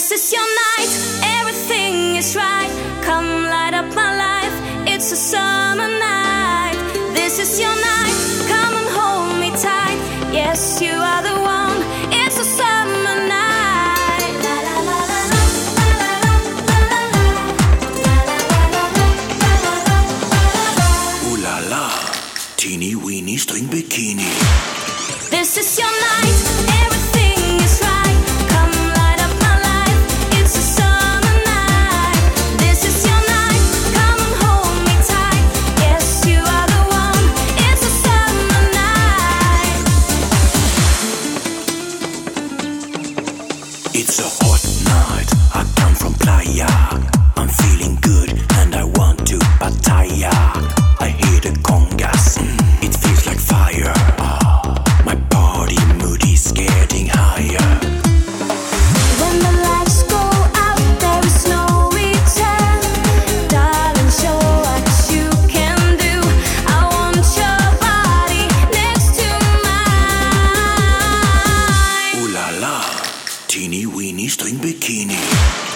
This is your night, everything is right. Come light up my life, it's a summer night. This is your night, come and hold me tight. Yes, you are the one, it's a summer night. La la la la la. Ooh la la, teeny weeny string bikini. This is your night, It's a hot night, I come from Playa. I'm feeling good and I want to Pattaya. I hear the congas, and it feels like fire. Ah, my body mood is getting higher. la la Teeny Weenies String Bikini.